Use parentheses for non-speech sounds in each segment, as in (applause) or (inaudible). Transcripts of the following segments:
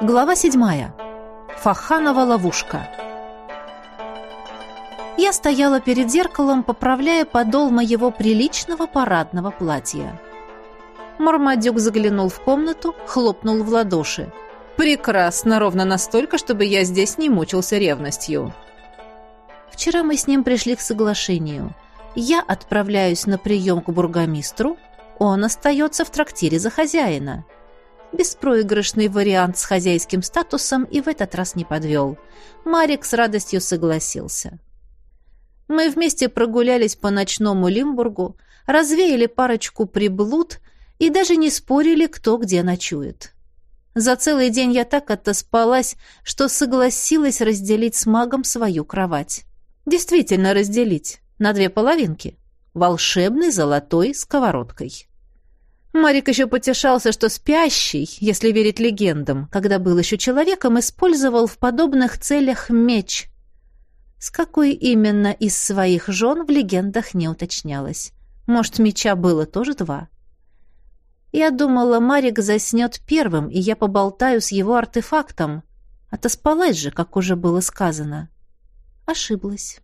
Глава седьмая. Фаханова ловушка. Я стояла перед зеркалом, поправляя подол моего приличного парадного платья. Мармадюк заглянул в комнату, хлопнул в ладоши. «Прекрасно, ровно настолько, чтобы я здесь не мучился ревностью». Вчера мы с ним пришли к соглашению. Я отправляюсь на прием к бургомистру, он остается в трактире за хозяина. Беспроигрышный вариант с хозяйским статусом и в этот раз не подвел. Марик с радостью согласился. Мы вместе прогулялись по ночному Лимбургу, развеяли парочку приблуд и даже не спорили, кто где ночует. За целый день я так отоспалась, что согласилась разделить с магом свою кровать. Действительно разделить на две половинки. Волшебной золотой сковородкой. Марик еще потешался, что спящий, если верить легендам, когда был еще человеком, использовал в подобных целях меч. С какой именно из своих жен в легендах не уточнялось. Может, меча было тоже два? Я думала, Марик заснет первым, и я поболтаю с его артефактом. Отоспалась же, как уже было сказано. Ошиблась.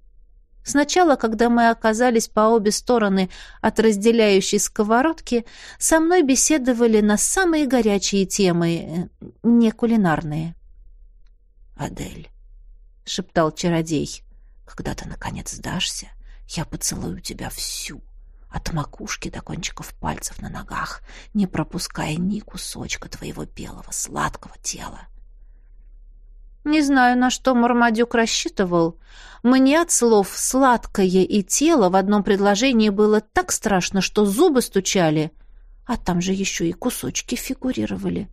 Сначала, когда мы оказались по обе стороны от разделяющей сковородки, со мной беседовали на самые горячие темы, э, не кулинарные. «Адель», — шептал чародей, — «когда ты, наконец, сдашься, я поцелую тебя всю, от макушки до кончиков пальцев на ногах, не пропуская ни кусочка твоего белого сладкого тела». Не знаю, на что Мармадюк рассчитывал. Мне от слов «сладкое» и «тело» в одном предложении было так страшно, что зубы стучали. А там же еще и кусочки фигурировали.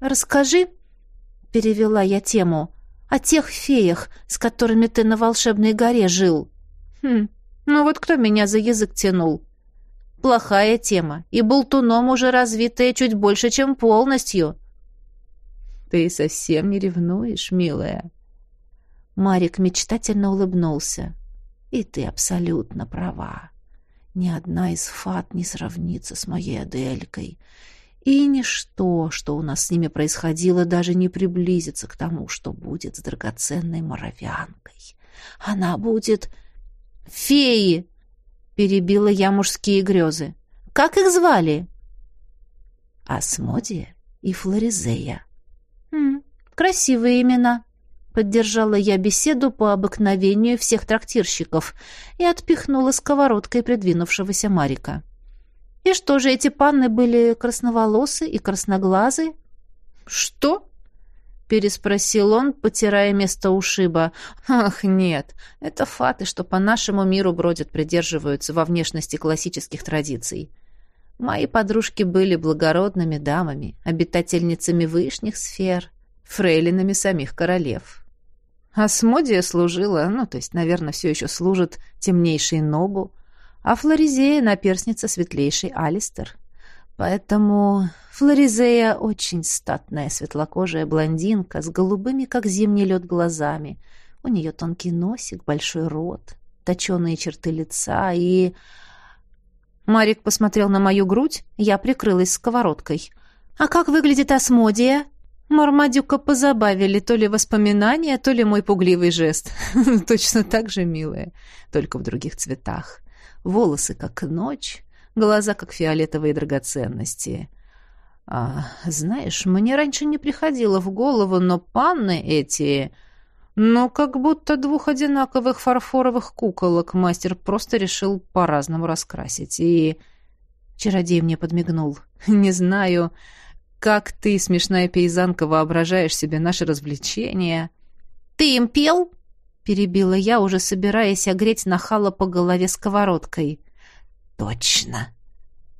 «Расскажи», — перевела я тему, — «о тех феях, с которыми ты на волшебной горе жил». «Хм, ну вот кто меня за язык тянул?» «Плохая тема, и болтуном уже развитая чуть больше, чем полностью». Ты совсем не ревнуешь, милая?» Марик мечтательно улыбнулся. «И ты абсолютно права. Ни одна из фат не сравнится с моей Аделькой. И ничто, что у нас с ними происходило, даже не приблизится к тому, что будет с драгоценной моровянкой. Она будет... «Феи!» — перебила я мужские грезы. «Как их звали?» «Асмодия и Флоризея», Красивые имена. Поддержала я беседу по обыкновению всех трактирщиков и отпихнула сковородкой придвинувшегося Марика. И что же эти панны были красноволосы и красноглазы? Что? переспросил он, потирая место ушиба. Ах, нет, это фаты, что по нашему миру бродят, придерживаются во внешности классических традиций. Мои подружки были благородными дамами, обитательницами вышних сфер, фрейлинами самих королев. Асмодия служила, ну, то есть, наверное, все еще служит темнейшей Нобу, а Флоризея — наперсница светлейшей Алистер. Поэтому Флоризея очень статная светлокожая блондинка с голубыми, как зимний лед, глазами. У нее тонкий носик, большой рот, точеные черты лица и... Марик посмотрел на мою грудь, я прикрылась сковородкой. «А как выглядит Асмодия?» Мармадюка позабавили то ли воспоминания, то ли мой пугливый жест. (laughs) Точно так же милая, только в других цветах. Волосы, как ночь, глаза, как фиолетовые драгоценности. А, знаешь, мне раньше не приходило в голову, но панны эти... Ну, как будто двух одинаковых фарфоровых куколок мастер просто решил по-разному раскрасить. И... Чародей мне подмигнул. (laughs) Не знаю... Как ты, смешная пейзанка, воображаешь себе наши развлечения?» «Ты им пел?» — перебила я, уже собираясь огреть нахала по голове сковородкой. «Точно!»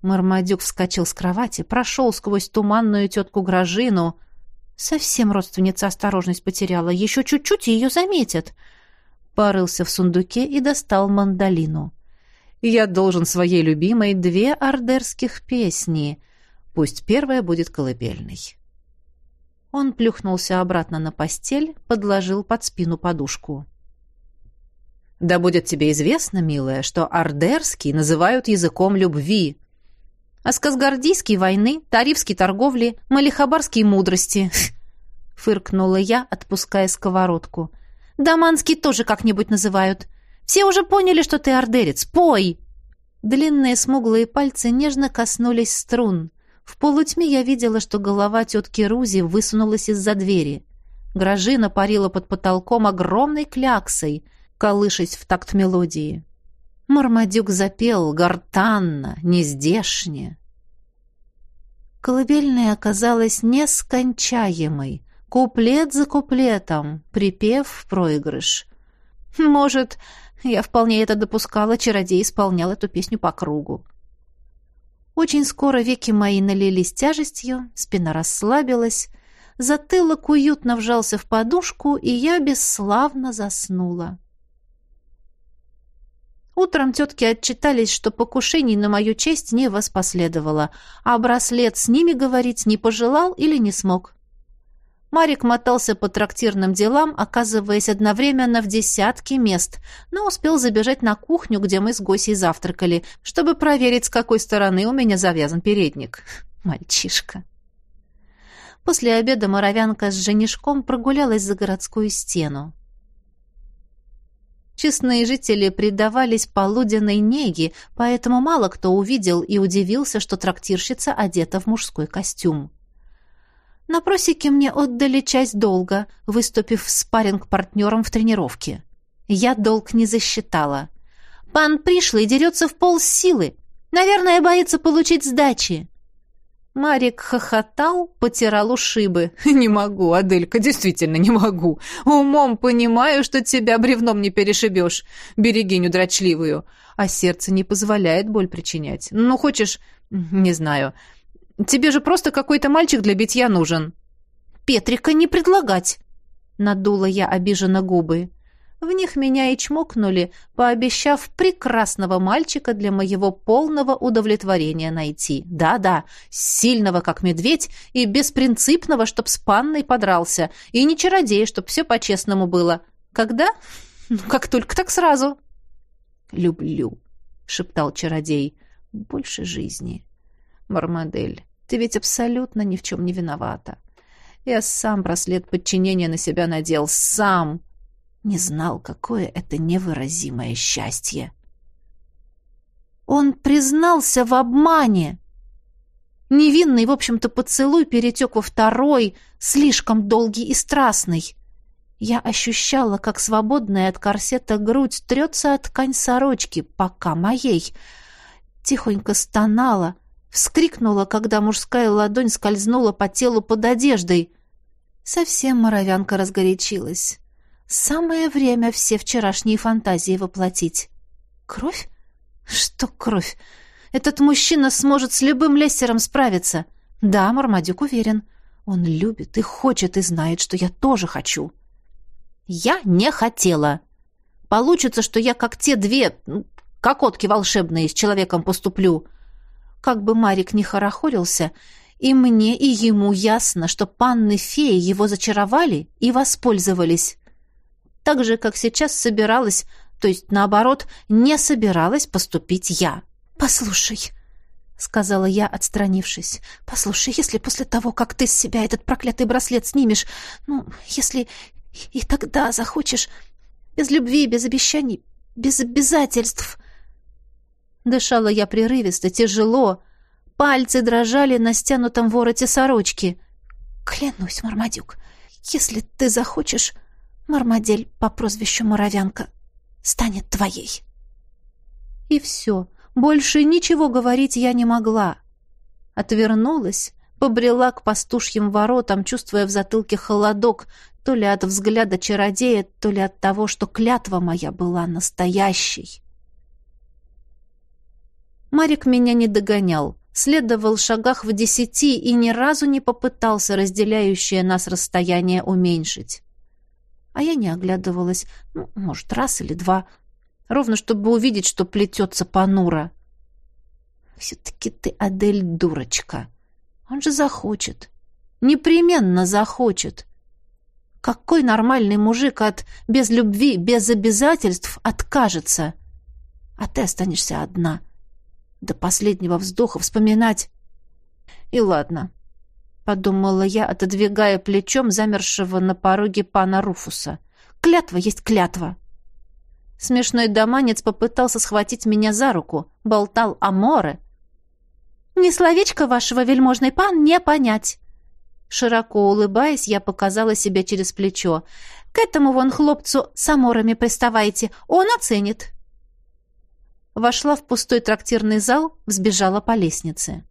Мармадюк вскочил с кровати, прошел сквозь туманную тетку Грожину. Совсем родственница осторожность потеряла. Еще чуть-чуть ее заметят. Порылся в сундуке и достал мандолину. «Я должен своей любимой две ордерских песни», Пусть первая будет колыбельной. Он плюхнулся обратно на постель, подложил под спину подушку. «Да будет тебе известно, милая, что ардерский называют языком любви». А сказгардийские войны, тарифские торговли, малихабарские мудрости. (laughs) Фыркнула я, отпуская сковородку. Даманский тоже как-нибудь называют. Все уже поняли, что ты ордерец. Пой!» Длинные смуглые пальцы нежно коснулись струн. В полутьме я видела, что голова тетки Рузи высунулась из-за двери. Гражина парила под потолком огромной кляксой, колышась в такт мелодии. Мармадюк запел гортанно, нездешне. Колыбельная оказалась нескончаемой, куплет за куплетом, припев в проигрыш. Может, я вполне это допускала, чародей исполнял эту песню по кругу. Очень скоро веки мои налились тяжестью, спина расслабилась, затылок уютно вжался в подушку, и я бесславно заснула. Утром тетки отчитались, что покушений на мою честь не воспоследовало, а браслет с ними говорить не пожелал или не смог. Марик мотался по трактирным делам, оказываясь одновременно в десятке мест, но успел забежать на кухню, где мы с Госей завтракали, чтобы проверить, с какой стороны у меня завязан передник. (laughs) Мальчишка. После обеда моровянка с женишком прогулялась за городскую стену. Честные жители предавались полуденной неге, поэтому мало кто увидел и удивился, что трактирщица одета в мужской костюм. На просеке мне отдали часть долга, выступив спарринг-партнером в тренировке. Я долг не засчитала. Пан пришлый дерется в пол силы. Наверное, боится получить сдачи. Марик хохотал, потирал ушибы. (laughs) «Не могу, Аделька, действительно не могу. Умом понимаю, что тебя бревном не перешибешь, берегиню дрочливую. А сердце не позволяет боль причинять. Ну, хочешь, не знаю. Тебе же просто какой-то мальчик для битья нужен». «Петрика не предлагать!» Надула я обиженно губы. В них меня и чмокнули, пообещав прекрасного мальчика для моего полного удовлетворения найти. Да-да, сильного, как медведь, и беспринципного, чтоб с панной подрался, и не чародей, чтоб все по-честному было. Когда? Ну, как только, так сразу. «Люблю», — шептал чародей, — «больше жизни». «Мармадель, ты ведь абсолютно ни в чем не виновата. Я сам браслет подчинения на себя надел, сам» не знал, какое это невыразимое счастье. Он признался в обмане. Невинный, в общем-то, поцелуй перетек во второй, слишком долгий и страстный. Я ощущала, как свободная от корсета грудь трется от ткань сорочки, пока моей. Тихонько стонала, вскрикнула, когда мужская ладонь скользнула по телу под одеждой. Совсем моровянка разгорячилась. Самое время все вчерашние фантазии воплотить. Кровь? Что кровь? Этот мужчина сможет с любым лессером справиться. Да, Мармадюк уверен. Он любит и хочет, и знает, что я тоже хочу. Я не хотела. Получится, что я как те две ну, кокотки волшебные с человеком поступлю. Как бы Марик не хорохорился, и мне, и ему ясно, что панны-феи его зачаровали и воспользовались так же, как сейчас собиралась, то есть, наоборот, не собиралась поступить я. «Послушай», — сказала я, отстранившись, — «послушай, если после того, как ты с себя этот проклятый браслет снимешь, ну, если и тогда захочешь, без любви, без обещаний, без обязательств...» Дышала я прерывисто, тяжело, пальцы дрожали на стянутом вороте сорочки. «Клянусь, Мармадюк, если ты захочешь, Мармадель по прозвищу Моровянка станет твоей. И все. Больше ничего говорить я не могла. Отвернулась, побрела к пастушьим воротам, чувствуя в затылке холодок, то ли от взгляда чародея, то ли от того, что клятва моя была настоящей. Марик меня не догонял, следовал шагах в десяти и ни разу не попытался разделяющее нас расстояние уменьшить. А я не оглядывалась, ну, может, раз или два, ровно чтобы увидеть, что плетется понуро. Все-таки ты, Адель, дурочка. Он же захочет. Непременно захочет. Какой нормальный мужик от без любви, без обязательств откажется? А ты останешься одна. До последнего вздоха вспоминать. И ладно, подумала я, отодвигая плечом замершего на пороге пана Руфуса. Клятва есть клятва. Смешной доманец попытался схватить меня за руку, болтал о море. «Ни словечко вашего, вельможный пан, не понять!» Широко улыбаясь, я показала себя через плечо. «К этому вон хлопцу с аморами приставайте, он оценит!» Вошла в пустой трактирный зал, взбежала по лестнице.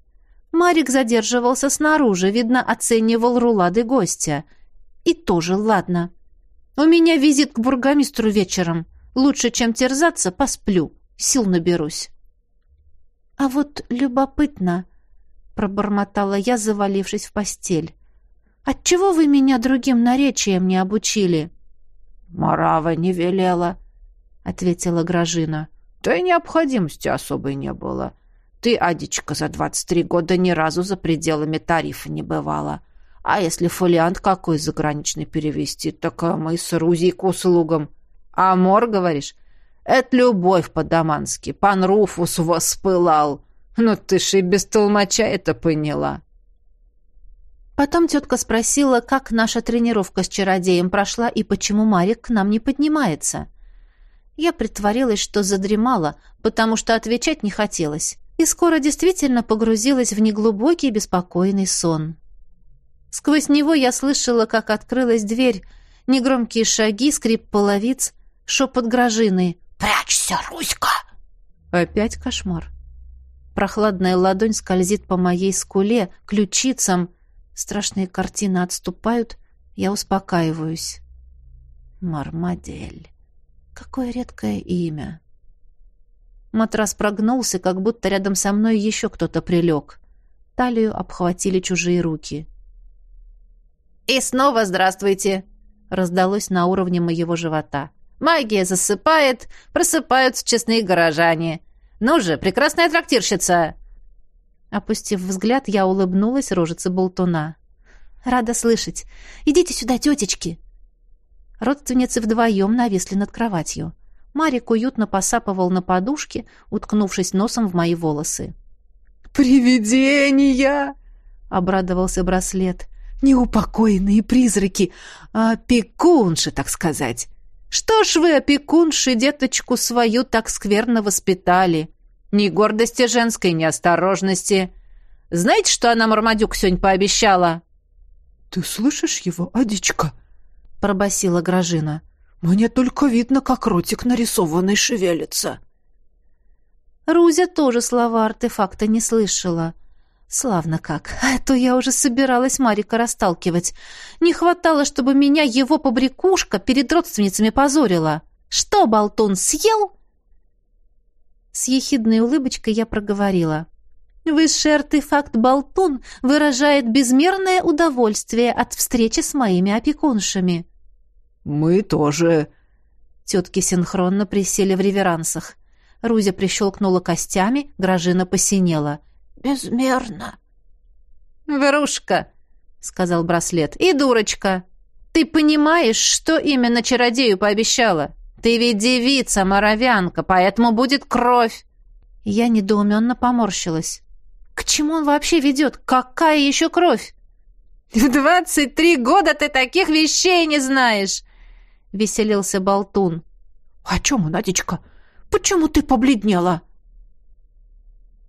Марик задерживался снаружи, видно, оценивал рулады гостя. И тоже ладно. У меня визит к бургомистру вечером. Лучше, чем терзаться, посплю. Сил наберусь. А вот любопытно, пробормотала я, завалившись в постель. Отчего вы меня другим наречием не обучили? Марава не велела, ответила Гражина. Да и необходимости особой не было. Ты, Адичка, за двадцать три года ни разу за пределами тарифа не бывала. А если фолиант какой заграничный перевести, так мы с Рузей к услугам. Амор, говоришь? Это любовь по-дамански. Пан Руфус воспылал. Ну ты ж и без толмача это поняла. Потом тетка спросила, как наша тренировка с чародеем прошла и почему Марик к нам не поднимается. Я притворилась, что задремала, потому что отвечать не хотелось и скоро действительно погрузилась в неглубокий беспокойный сон. Сквозь него я слышала, как открылась дверь, негромкие шаги, скрип половиц, шепот грожины. «Прячься, Руська!» Опять кошмар. Прохладная ладонь скользит по моей скуле, ключицам. Страшные картины отступают, я успокаиваюсь. Мармадель. Какое редкое имя. Матрас прогнулся, как будто рядом со мной еще кто-то прилег. Талию обхватили чужие руки. «И снова здравствуйте!» — раздалось на уровне моего живота. «Магия засыпает, просыпаются честные горожане. Ну же, прекрасная трактирщица!» Опустив взгляд, я улыбнулась рожице болтуна. «Рада слышать. Идите сюда, тетечки!» Родственницы вдвоем нависли над кроватью. Марик уютно посапывал на подушке, уткнувшись носом в мои волосы. «Привидения!» — обрадовался браслет. «Неупокоенные призраки, а опекунши, так сказать. Что ж вы, опекунши, деточку свою так скверно воспитали? Ни гордости женской, ни осторожности. Знаете, что она Мармадюк сегодня пообещала?» «Ты слышишь его, Адичка?» — пробасила Гражина. Мне только видно, как ротик нарисованный шевелится. Рузя тоже слова артефакта не слышала. Славно как. А то я уже собиралась Марика расталкивать. Не хватало, чтобы меня его побрякушка перед родственницами позорила. Что, болтун, съел? С ехидной улыбочкой я проговорила. Высший артефакт «Болтун» выражает безмерное удовольствие от встречи с моими опекуншами. «Мы тоже». Тетки синхронно присели в реверансах. Рузя прищелкнула костями, Гражина посинела. «Безмерно». «Врушка», — сказал браслет, — «и дурочка. Ты понимаешь, что именно чародею пообещала? Ты ведь девица, моровянка, поэтому будет кровь». Я недоуменно поморщилась. «К чему он вообще ведет? Какая еще кровь?» «В двадцать три года ты таких вещей не знаешь!» — веселился Болтун. «О чем, Надечка? Почему ты побледнела?»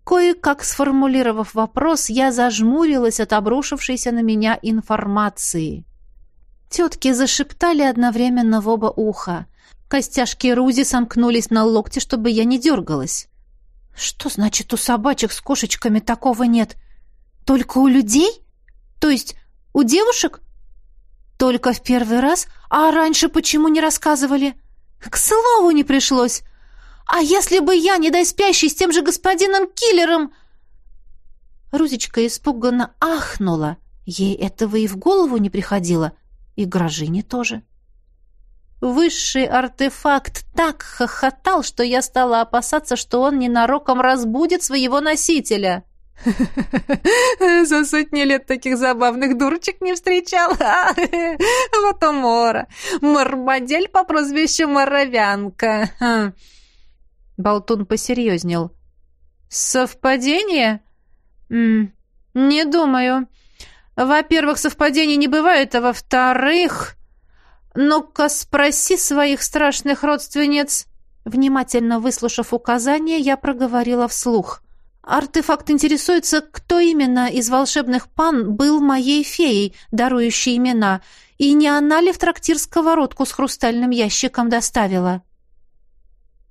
Кое-как сформулировав вопрос, я зажмурилась от обрушившейся на меня информации. Тетки зашептали одновременно в оба уха. Костяшки Рузи сомкнулись на локте, чтобы я не дергалась. «Что значит, у собачек с кошечками такого нет? Только у людей? То есть у девушек? Только в первый раз? А раньше почему не рассказывали? К слову не пришлось. А если бы я, не дай спящий, с тем же господином киллером... Рузечка испуганно ахнула. Ей этого и в голову не приходило. И Грожине тоже. Высший артефакт так хохотал, что я стала опасаться, что он ненароком разбудит своего носителя. (laughs) За сотни лет таких забавных дурочек не встречал. (laughs) Вот умора. Мармадель по прозвищу Моровянка. Болтун посерьезнел. Совпадение? Не думаю. Во-первых, совпадений не бывает, а во-вторых... Ну-ка спроси своих страшных родственниц. Внимательно выслушав указания, я проговорила вслух. Артефакт интересуется, кто именно из волшебных пан был моей феей, дарующей имена, и не она ли в трактир сковородку с хрустальным ящиком доставила?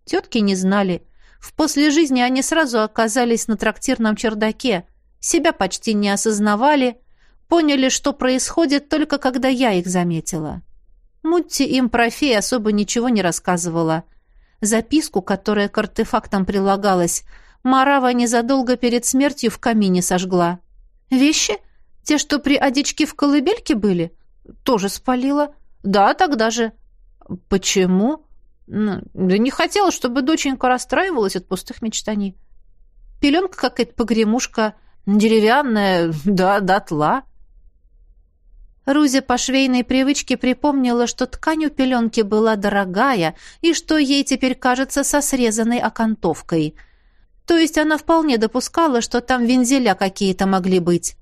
Тетки не знали. В после жизни они сразу оказались на трактирном чердаке, себя почти не осознавали, поняли, что происходит только когда я их заметила. Мутти им про фей особо ничего не рассказывала. Записку, которая к артефактам прилагалась, Марава незадолго перед смертью в камине сожгла. Вещи? Те, что при одичке в колыбельке были? Тоже спалила. Да, тогда же. Почему? Ну, да не хотела, чтобы доченька расстраивалась от пустых мечтаний. Пеленка какая-то погремушка, деревянная, да, дотла. Рузя по швейной привычке припомнила, что ткань у пеленки была дорогая и что ей теперь кажется со срезанной окантовкой. То есть она вполне допускала, что там вензеля какие-то могли быть.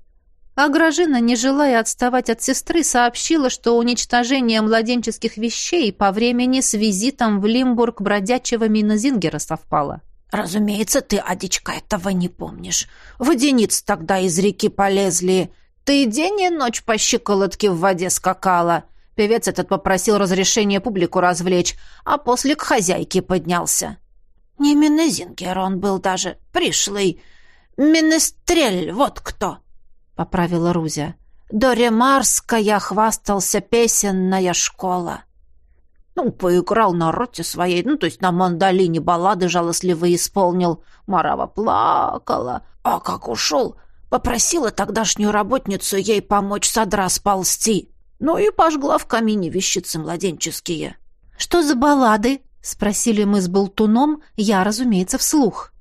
А Гражина, не желая отставать от сестры, сообщила, что уничтожение младенческих вещей по времени с визитом в Лимбург бродячего Минозингера совпало. «Разумеется, ты, Адичка, этого не помнишь. Водениц тогда из реки полезли. Ты день и ночь по щиколотке в воде скакала. Певец этот попросил разрешения публику развлечь, а после к хозяйке поднялся. Не Минезингер он был даже, пришлый. Минестрель, вот кто!» поправила Рузя. Доремарская хвастался песенная школа. Ну, поиграл на роте своей, ну, то есть на мандолине баллады жалостливо исполнил. Марава плакала, а как ушел, попросила тогдашнюю работницу ей помочь содра сползти. Ну и пожгла в камине вещицы младенческие. «Что за баллады?» — спросили мы с болтуном, я, разумеется, вслух.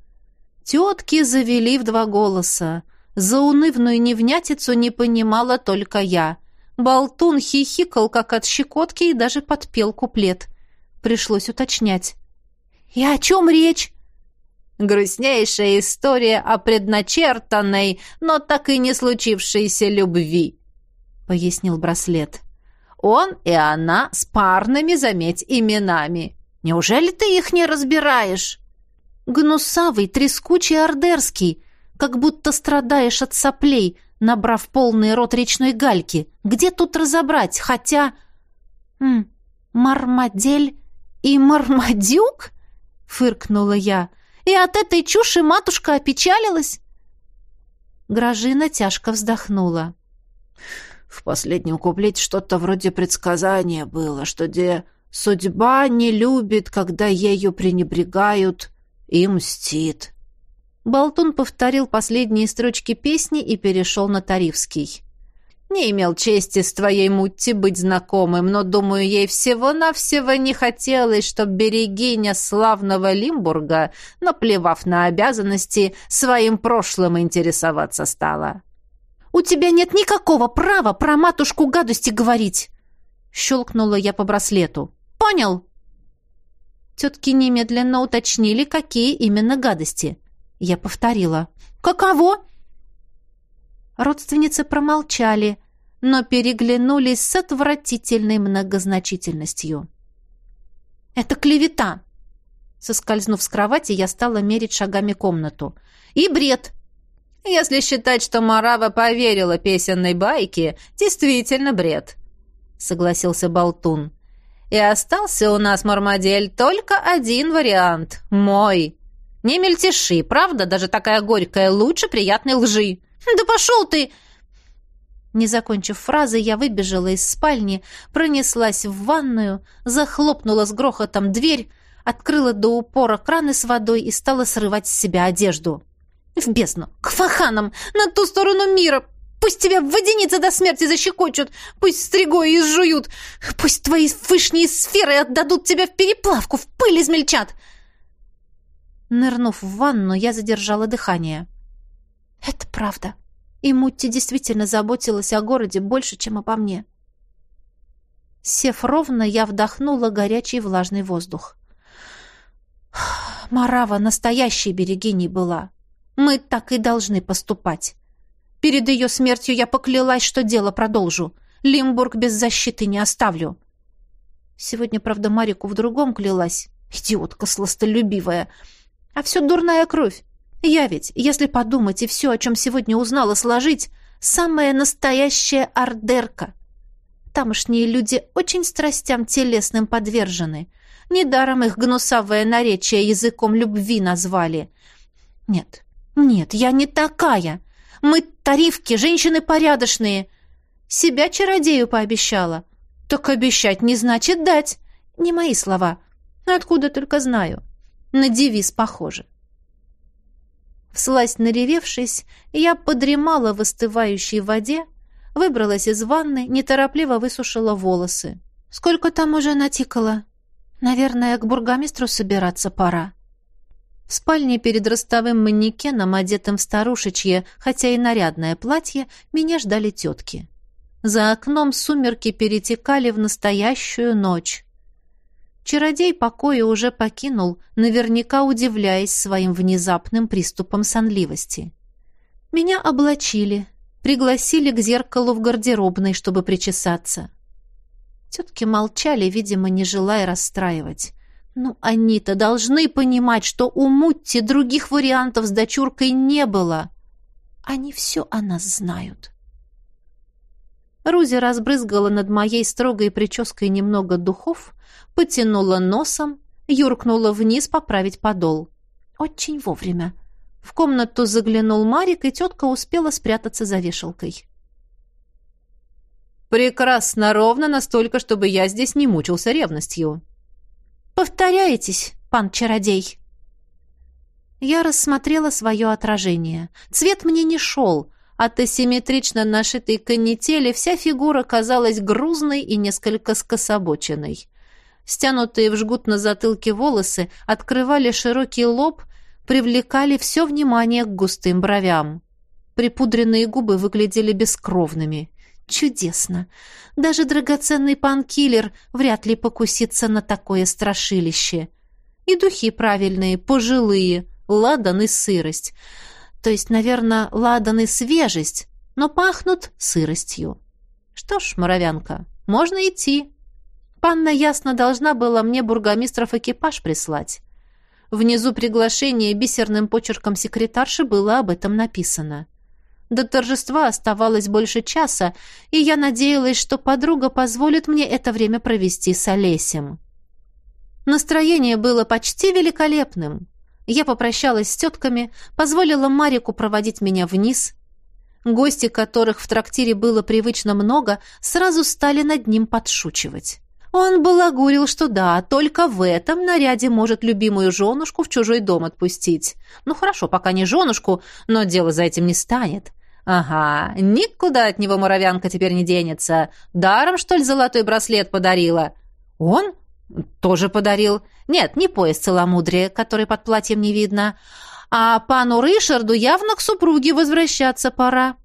Тетки завели в два голоса. За унывную невнятицу не понимала только я. Болтун хихикал, как от щекотки, и даже подпел куплет. Пришлось уточнять. «И о чем речь?» «Грустнейшая история о предначертанной, но так и не случившейся любви», — пояснил браслет. «Он и она с парными, заметь, именами. Неужели ты их не разбираешь?» «Гнусавый, трескучий, ордерский», как будто страдаешь от соплей, набрав полный рот речной гальки. Где тут разобрать? Хотя... М «Мармадель и мармадюк?» — фыркнула я. «И от этой чуши матушка опечалилась?» Гражина тяжко вздохнула. «В последнем куплете что-то вроде предсказания было, что где судьба не любит, когда ею пренебрегают, и мстит». Болтун повторил последние строчки песни и перешел на Тарифский. «Не имел чести с твоей Мутти быть знакомым, но, думаю, ей всего-навсего не хотелось, чтоб берегиня славного Лимбурга, наплевав на обязанности, своим прошлым интересоваться стала». «У тебя нет никакого права про матушку гадости говорить!» Щелкнула я по браслету. «Понял?» Тетки немедленно уточнили, какие именно гадости – я повторила. «Каково?» Родственницы промолчали, но переглянулись с отвратительной многозначительностью. «Это клевета!» Соскользнув с кровати, я стала мерить шагами комнату. «И бред!» «Если считать, что Марава поверила песенной байке, действительно бред», — согласился Болтун. «И остался у нас, Мармадель, только один вариант — мой». Не мельтеши, правда, даже такая горькая, лучше приятной лжи. Да пошел ты!» Не закончив фразы, я выбежала из спальни, пронеслась в ванную, захлопнула с грохотом дверь, открыла до упора краны с водой и стала срывать с себя одежду. «В бездну! К фаханам! На ту сторону мира! Пусть тебя водяницы до смерти защекочут! Пусть стригой изжуют! Пусть твои вышние сферы отдадут тебя в переплавку, в пыль измельчат!» Нырнув в ванну, я задержала дыхание. «Это правда. И Мутти действительно заботилась о городе больше, чем обо мне». Сев ровно, я вдохнула горячий влажный воздух. Марава настоящей берегиней была. Мы так и должны поступать. Перед ее смертью я поклялась, что дело продолжу. Лимбург без защиты не оставлю. Сегодня, правда, Марику в другом клялась. Идиотка сластолюбивая. А все дурная кровь. Я ведь, если подумать и все, о чем сегодня узнала, сложить, самая настоящая ардерка. Тамошние люди очень страстям телесным подвержены. Недаром их гнусавое наречие языком любви назвали. Нет, нет, я не такая. Мы тарифки, женщины порядочные. Себя чародею пообещала. Так обещать не значит дать. Не мои слова. Откуда только знаю. На девиз похоже. Всласть наревевшись, я подремала в остывающей воде, выбралась из ванны, неторопливо высушила волосы. Сколько там уже натикало? Наверное, к бургомистру собираться пора. В спальне перед ростовым манекеном, одетым в старушечье, хотя и нарядное платье, меня ждали тетки. За окном сумерки перетекали в настоящую ночь. Чародей покоя уже покинул, наверняка удивляясь своим внезапным приступом сонливости. Меня облачили, пригласили к зеркалу в гардеробной, чтобы причесаться. Тетки молчали, видимо, не желая расстраивать. Ну, они-то должны понимать, что у Мутти других вариантов с дочуркой не было. Они все о нас знают. Рузи разбрызгала над моей строгой прической немного духов, потянула носом, юркнула вниз поправить подол. Очень вовремя. В комнату заглянул Марик, и тетка успела спрятаться за вешалкой. «Прекрасно, ровно настолько, чтобы я здесь не мучился ревностью», «Повторяетесь, пан чародей?» Я рассмотрела свое отражение. Цвет мне не шел. От асимметрично нашитой канители вся фигура казалась грузной и несколько скособоченной. Стянутые в жгут на затылке волосы открывали широкий лоб, привлекали все внимание к густым бровям. Припудренные губы выглядели бескровными. Чудесно. Даже драгоценный панкиллер вряд ли покусится на такое страшилище. И духи правильные, пожилые, ладан и сырость. То есть, наверное, ладан и свежесть, но пахнут сыростью. Что ж, моровянка, можно идти. Панна ясно должна была мне бургомистров экипаж прислать. Внизу приглашение бисерным почерком секретарши было об этом написано. До торжества оставалось больше часа, и я надеялась, что подруга позволит мне это время провести с Олесем. Настроение было почти великолепным. Я попрощалась с тетками, позволила Марику проводить меня вниз. Гости, которых в трактире было привычно много, сразу стали над ним подшучивать. Он балагурил, что да, только в этом наряде может любимую женушку в чужой дом отпустить. Ну хорошо, пока не женушку, но дело за этим не станет. «Ага, никуда от него муравянка теперь не денется. Даром, что ли, золотой браслет подарила?» «Он? Тоже подарил. Нет, не пояс целомудрия, который под платьем не видно. А пану Ришарду явно к супруге возвращаться пора».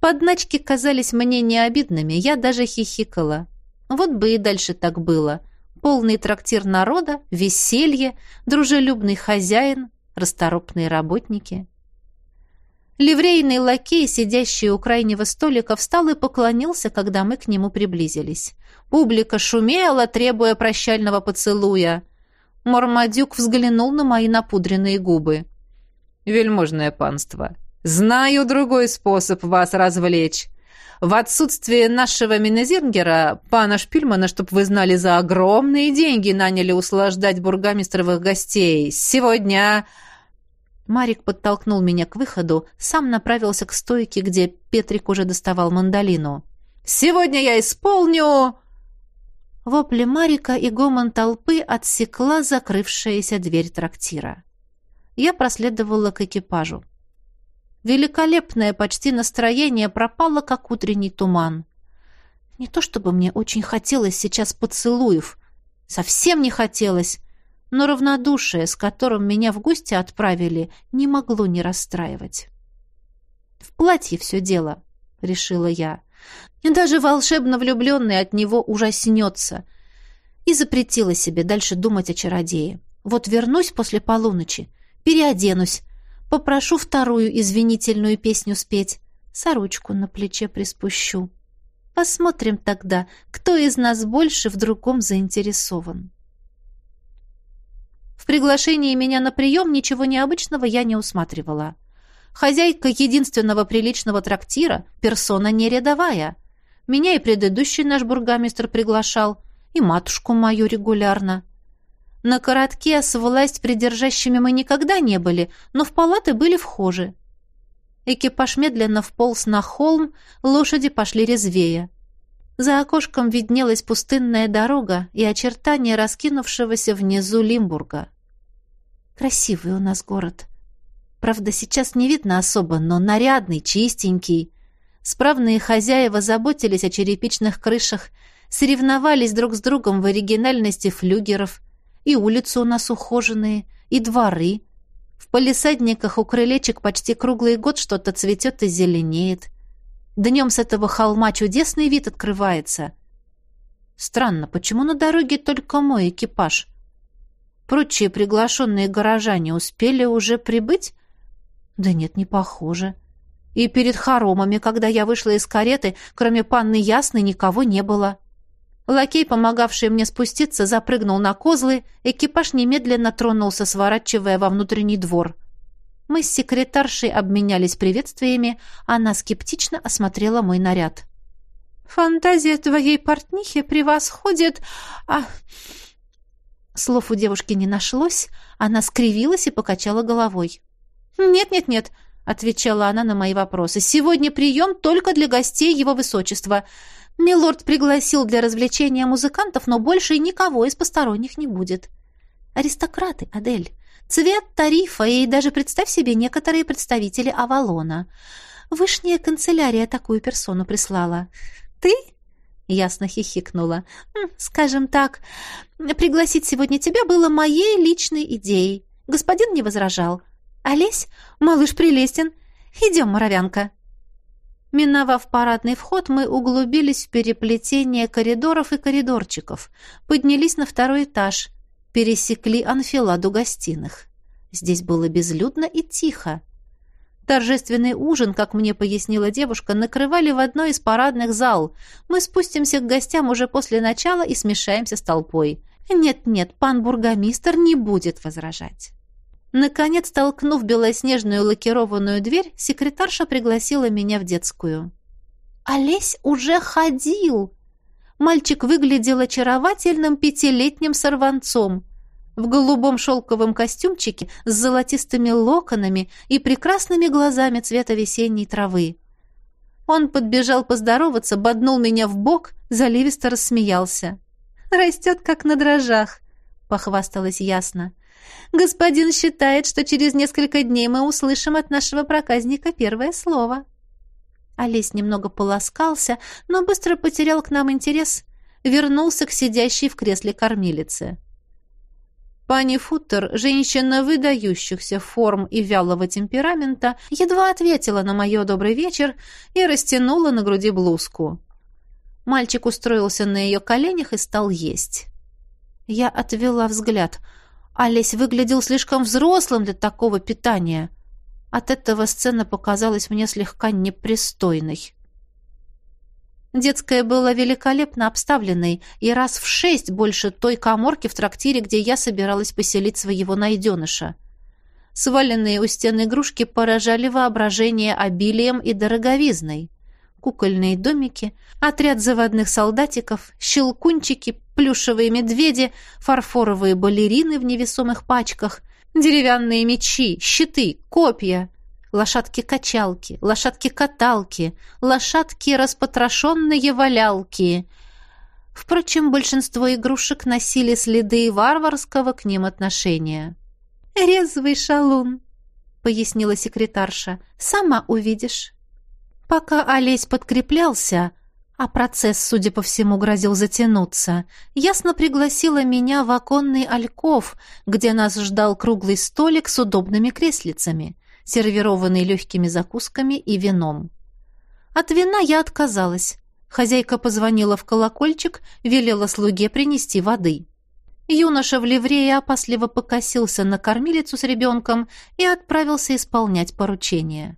Подначки казались мне необидными, я даже хихикала. Вот бы и дальше так было. Полный трактир народа, веселье, дружелюбный хозяин, расторопные работники — Ливрейный лакей, сидящий у крайнего столика, встал и поклонился, когда мы к нему приблизились. Публика шумела, требуя прощального поцелуя. Мормадюк взглянул на мои напудренные губы. «Вельможное панство, знаю другой способ вас развлечь. В отсутствие нашего Минезингера, пана Шпильмана, чтоб вы знали, за огромные деньги наняли услаждать бургомистровых гостей. Сегодня Марик подтолкнул меня к выходу, сам направился к стойке, где Петрик уже доставал мандолину. «Сегодня я исполню...» Вопли Марика и гомон толпы отсекла закрывшаяся дверь трактира. Я проследовала к экипажу. Великолепное почти настроение пропало, как утренний туман. Не то чтобы мне очень хотелось сейчас поцелуев. Совсем не хотелось но равнодушие, с которым меня в гости отправили, не могло не расстраивать. «В платье все дело», — решила я. И даже волшебно влюбленный от него ужаснется. И запретила себе дальше думать о чародее. Вот вернусь после полуночи, переоденусь, Попрошу вторую извинительную песню спеть. Сорочку на плече приспущу. Посмотрим тогда, кто из нас больше в другом заинтересован. В приглашении меня на прием ничего необычного я не усматривала. Хозяйка единственного приличного трактира — персона не рядовая. Меня и предыдущий наш бургомистр приглашал, и матушку мою регулярно. На коротке с власть придержащими мы никогда не были, но в палаты были вхожи. Экипаж медленно вполз на холм, лошади пошли резвее. За окошком виднелась пустынная дорога и очертания раскинувшегося внизу Лимбурга. Красивый у нас город. Правда, сейчас не видно особо, но нарядный, чистенький. Справные хозяева заботились о черепичных крышах, соревновались друг с другом в оригинальности флюгеров. И улицы у нас ухоженные, и дворы. В палисадниках у крылечек почти круглый год что-то цветет и зеленеет. Днем с этого холма чудесный вид открывается. Странно, почему на дороге только мой экипаж? Прочие приглашенные горожане успели уже прибыть? Да нет, не похоже. И перед хоромами, когда я вышла из кареты, кроме панны Ясной, никого не было. Лакей, помогавший мне спуститься, запрыгнул на козлы, экипаж немедленно тронулся, сворачивая во внутренний двор. Мы с секретаршей обменялись приветствиями, она скептично осмотрела мой наряд. «Фантазия твоей портнихи превосходит... А, Слов у девушки не нашлось, она скривилась и покачала головой. «Нет-нет-нет», — отвечала она на мои вопросы, — «сегодня прием только для гостей его высочества. Милорд пригласил для развлечения музыкантов, но больше никого из посторонних не будет. Аристократы, Адель. Цвет тарифа и даже, представь себе, некоторые представители Авалона. Вышняя канцелярия такую персону прислала. Ты Ясно хихикнула. «Скажем так, пригласить сегодня тебя было моей личной идеей. Господин не возражал. Олесь, малыш прелестен. Идем, моровянка». Миновав парадный вход, мы углубились в переплетение коридоров и коридорчиков, поднялись на второй этаж, пересекли анфиладу гостиных. Здесь было безлюдно и тихо. Торжественный ужин, как мне пояснила девушка, накрывали в одной из парадных зал. Мы спустимся к гостям уже после начала и смешаемся с толпой. Нет-нет, пан бургомистр не будет возражать. Наконец, толкнув белоснежную лакированную дверь, секретарша пригласила меня в детскую. «Олесь уже ходил!» Мальчик выглядел очаровательным пятилетним сорванцом в голубом шелковом костюмчике с золотистыми локонами и прекрасными глазами цвета весенней травы. Он подбежал поздороваться, боднул меня в бок, заливисто рассмеялся. «Растет, как на дрожжах», — похвасталась ясно. «Господин считает, что через несколько дней мы услышим от нашего проказника первое слово». Олесь немного полоскался, но быстро потерял к нам интерес, вернулся к сидящей в кресле кормилице. Пани Футтер, женщина выдающихся форм и вялого темперамента, едва ответила на мое «добрый вечер» и растянула на груди блузку. Мальчик устроился на ее коленях и стал есть. Я отвела взгляд. Олесь выглядел слишком взрослым для такого питания. От этого сцена показалась мне слегка непристойной. Детская была великолепно обставленной и раз в шесть больше той коморки в трактире, где я собиралась поселить своего найденыша. Сваленные у стен игрушки поражали воображение обилием и дороговизной. Кукольные домики, отряд заводных солдатиков, щелкунчики, плюшевые медведи, фарфоровые балерины в невесомых пачках, деревянные мечи, щиты, копья — лошадки-качалки, лошадки-каталки, лошадки-распотрошенные валялки. Впрочем, большинство игрушек носили следы варварского к ним отношения. «Резвый шалун», — пояснила секретарша, — «сама увидишь». Пока Олесь подкреплялся, а процесс, судя по всему, грозил затянуться, ясно пригласила меня в оконный альков, где нас ждал круглый столик с удобными креслицами сервированный легкими закусками и вином. От вина я отказалась. Хозяйка позвонила в колокольчик, велела слуге принести воды. Юноша в ливрее опасливо покосился на кормилицу с ребенком и отправился исполнять поручение.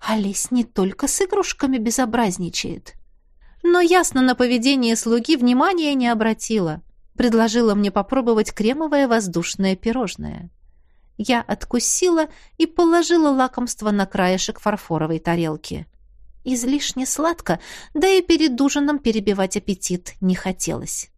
Олесь не только с игрушками безобразничает. Но ясно на поведение слуги внимания не обратила. Предложила мне попробовать кремовое воздушное пирожное. Я откусила и положила лакомство на краешек фарфоровой тарелки. Излишне сладко, да и перед ужином перебивать аппетит не хотелось.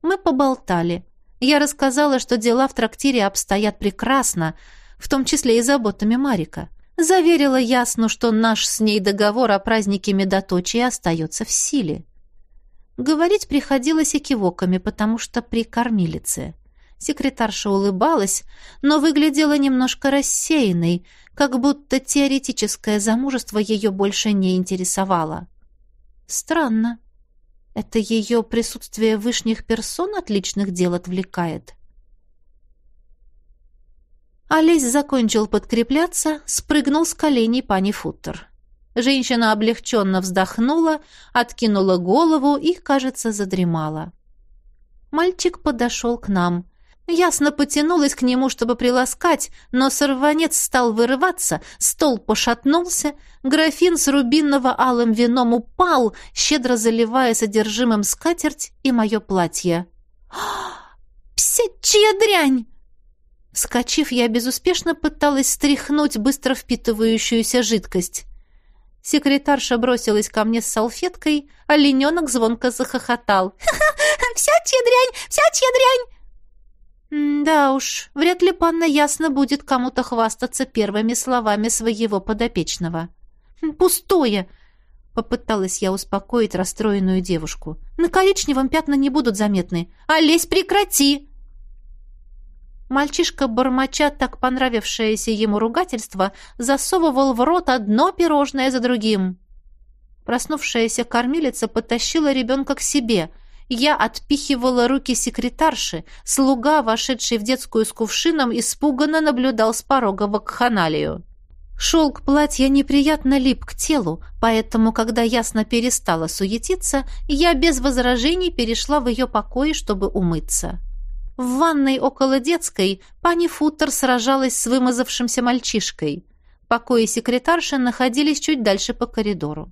Мы поболтали. Я рассказала, что дела в трактире обстоят прекрасно, в том числе и заботами Марика. Заверила ясно, что наш с ней договор о празднике медоточия остается в силе. Говорить приходилось и кивоками, потому что при кормилице. Секретарша улыбалась, но выглядела немножко рассеянной, как будто теоретическое замужество ее больше не интересовало. Странно. Это ее присутствие вышних персон от личных дел отвлекает. Олесь закончил подкрепляться, спрыгнул с коленей пани Футтер. Женщина облегченно вздохнула, откинула голову и, кажется, задремала. Мальчик подошел к нам. Ясно потянулась к нему, чтобы приласкать, но сорванец стал вырываться, стол пошатнулся, графин с рубинново-алым вином упал, щедро заливая содержимым скатерть и мое платье. «Псячья дрянь!» Вскочив, я безуспешно пыталась стряхнуть быстро впитывающуюся жидкость. Секретарша бросилась ко мне с салфеткой, а лененок звонко захохотал. «Ха-ха! Всячья дрянь! Всячья дрянь!» Да уж, вряд ли панна ясно будет кому-то хвастаться первыми словами своего подопечного. «Пустое!» — попыталась я успокоить расстроенную девушку. «На коричневом пятна не будут заметны. Олесь, прекрати!» Мальчишка, бормоча так понравившееся ему ругательство, засовывал в рот одно пирожное за другим. Проснувшаяся кормилица потащила ребенка к себе — я отпихивала руки секретарши. Слуга, вошедший в детскую с кувшином, испуганно наблюдал с порога вакханалию. Шелк платья неприятно лип к телу, поэтому, когда ясно перестала суетиться, я без возражений перешла в ее покои, чтобы умыться. В ванной около детской пани Футер сражалась с вымазавшимся мальчишкой. Покои секретарши находились чуть дальше по коридору.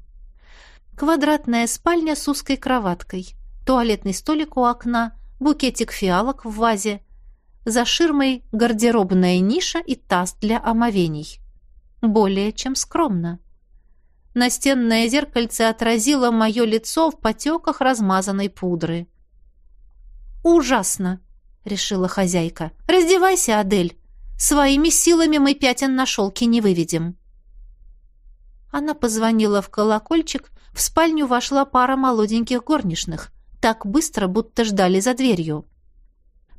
Квадратная спальня с узкой кроваткой туалетный столик у окна, букетик фиалок в вазе. За ширмой гардеробная ниша и таз для омовений. Более чем скромно. Настенное зеркальце отразило мое лицо в потеках размазанной пудры. «Ужасно!» — решила хозяйка. «Раздевайся, Адель! Своими силами мы пятен на шелке не выведем!» Она позвонила в колокольчик, в спальню вошла пара молоденьких горничных так быстро, будто ждали за дверью.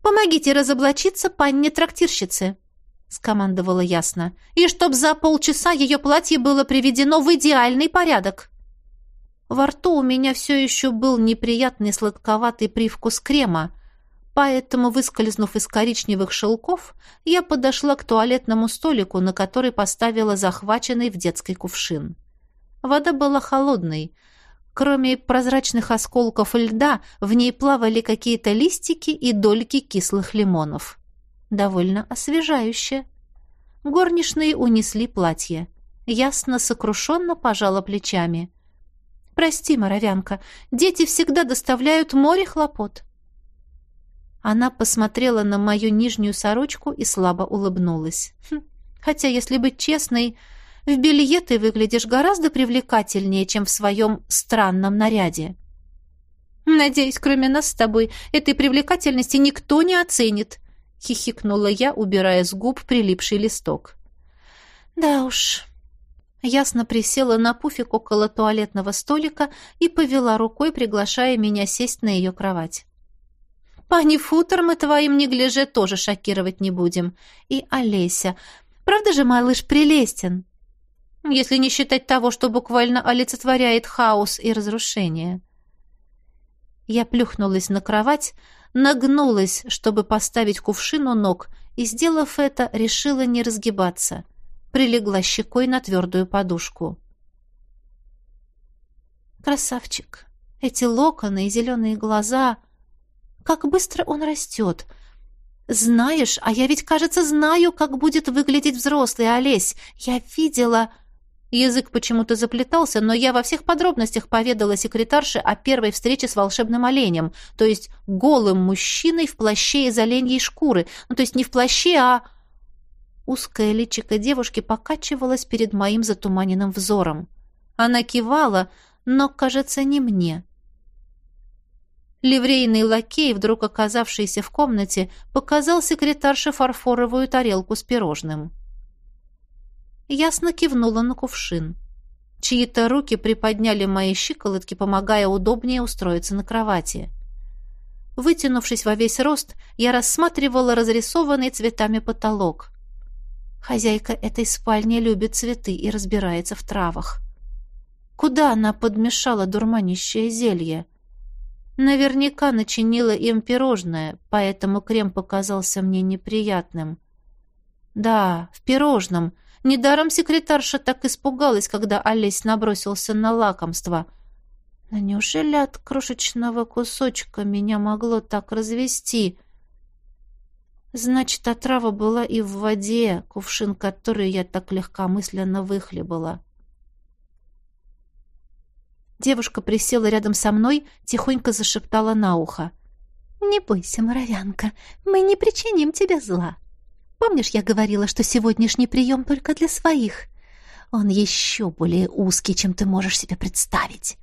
«Помогите разоблачиться панне трактирщице», — скомандовала ясно, «и чтоб за полчаса ее платье было приведено в идеальный порядок». Во рту у меня все еще был неприятный сладковатый привкус крема, поэтому, выскользнув из коричневых шелков, я подошла к туалетному столику, на который поставила захваченный в детской кувшин. Вода была холодной, Кроме прозрачных осколков льда, в ней плавали какие-то листики и дольки кислых лимонов. Довольно освежающе. Горничные унесли платье. Ясно сокрушенно пожала плечами. «Прости, моровянка, дети всегда доставляют море хлопот». Она посмотрела на мою нижнюю сорочку и слабо улыбнулась. Хм, хотя, если быть честной, в белье ты выглядишь гораздо привлекательнее, чем в своем странном наряде. Надеюсь, кроме нас с тобой, этой привлекательности никто не оценит, хихикнула я, убирая с губ прилипший листок. Да уж. Ясно присела на пуфик около туалетного столика и повела рукой, приглашая меня сесть на ее кровать. Пани Футер мы твоим неглиже тоже шокировать не будем. И Олеся. Правда же малыш прелестен? если не считать того, что буквально олицетворяет хаос и разрушение. Я плюхнулась на кровать, нагнулась, чтобы поставить кувшин у ног, и, сделав это, решила не разгибаться. Прилегла щекой на твердую подушку. Красавчик! Эти локоны и зеленые глаза... Как быстро он растет! Знаешь, а я ведь, кажется, знаю, как будет выглядеть взрослый Олесь. Я видела...» Язык почему-то заплетался, но я во всех подробностях поведала секретарше о первой встрече с волшебным оленем, то есть голым мужчиной в плаще из оленьей шкуры, ну, то есть не в плаще, а... Узкое личико девушки покачивалось перед моим затуманенным взором. Она кивала, но, кажется, не мне. Ливрейный лакей, вдруг оказавшийся в комнате, показал секретарше фарфоровую тарелку с пирожным. Ясно кивнула на кувшин. Чьи-то руки приподняли мои щиколотки, помогая удобнее устроиться на кровати. Вытянувшись во весь рост, я рассматривала разрисованный цветами потолок. Хозяйка этой спальни любит цветы и разбирается в травах. Куда она подмешала дурманящее зелье? Наверняка начинила им пирожное, поэтому крем показался мне неприятным. Да, в пирожном, Недаром секретарша так испугалась, когда Олесь набросился на лакомство. Но неужели от крошечного кусочка меня могло так развести? Значит, отрава была и в воде, кувшин который я так легкомысленно выхлебала. Девушка присела рядом со мной, тихонько зашептала на ухо. «Не бойся, моровянка, мы не причиним тебе зла. Помнишь, я говорила, что сегодняшний прием только для своих? Он еще более узкий, чем ты можешь себе представить.